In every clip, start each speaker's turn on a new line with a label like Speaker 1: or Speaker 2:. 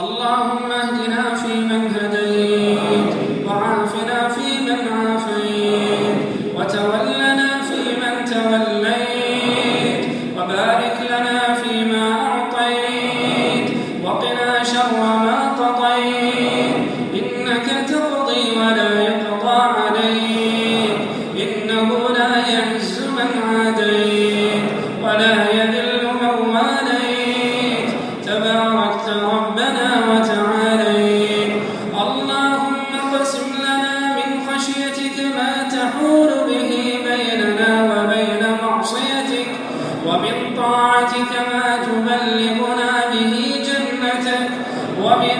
Speaker 1: اللهم اهدنا فيمن هديت وعافنا فيمن عافيت كما تبلغنا به جنتك. ومن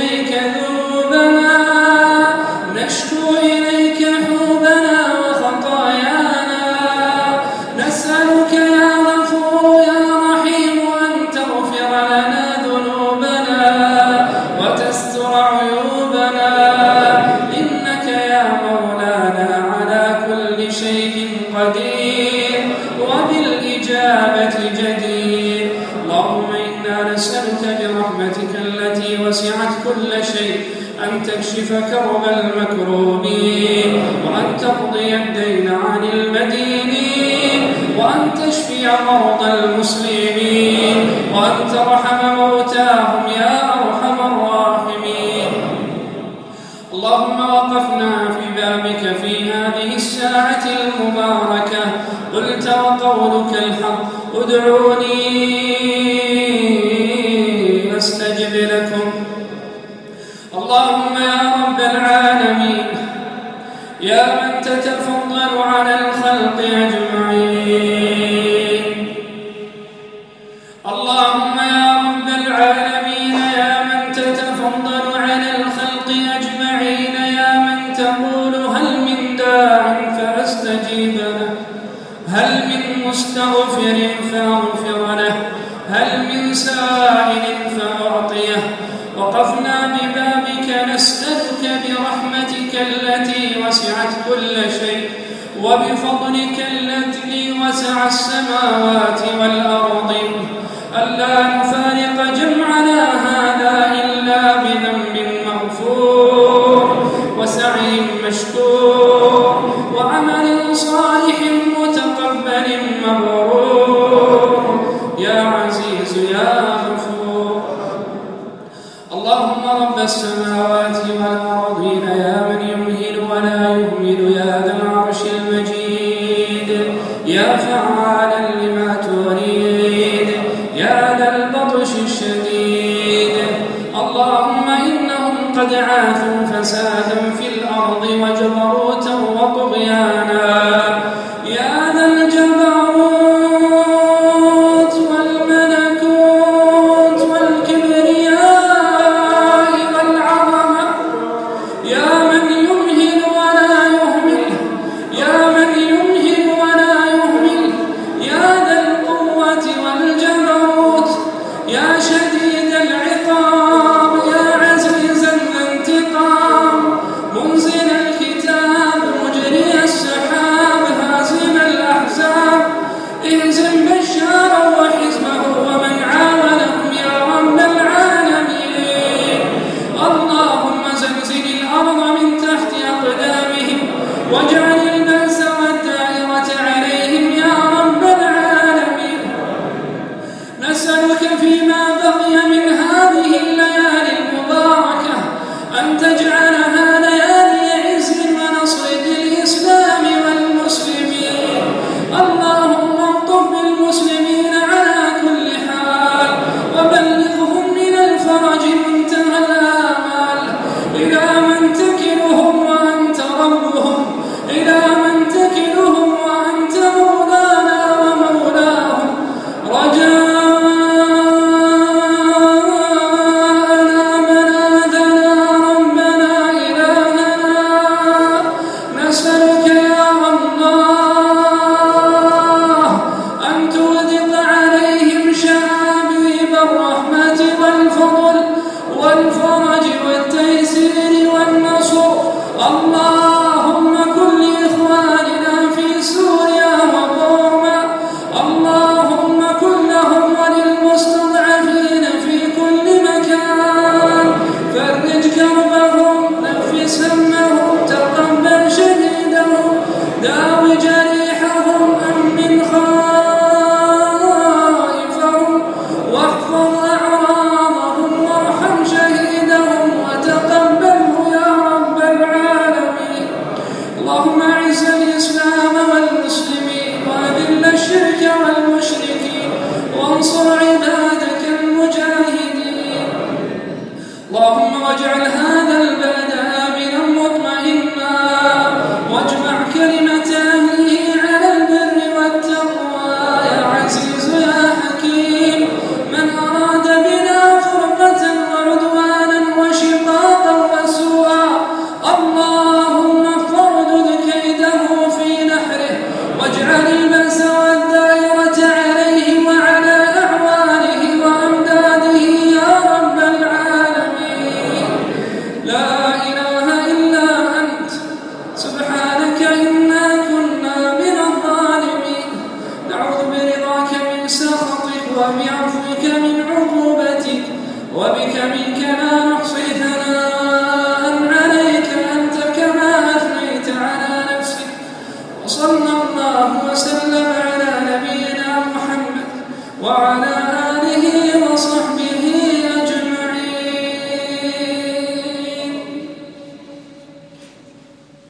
Speaker 1: الإجابة جدير اللهم إنا نسألك برحمتك التي وسعت كل شيء أن تكشف كرب المكروبين وأن تقضي الدين عن المدينين وأن تشفي مرضى المسلمين وأن ترحم موتاهم يا أرحم الراحمين. اللهم وقفنا في بابك في هذه الساعة المباركة. وقولك الحق. ادعوني أستجب لكم. اللهم يا رب العالمين يا من تتفضل على الخلق أجمعين. هل من مستغفر فاغفر له؟ هل من سائل فأعطيه؟ وقفنا ببابك نسألك برحمتك التي وسعت كل شيء وبفضلك الذي وسع السماوات والأرض. اللهم رب السماوات والأرضين يا من يمهل ولا يهمل يا ذا العرش المجيد يا فعالا لما تريد يا ذا البطش الشديد. اللهم إنهم قد عاثوا فسادا في الأرض وجبرا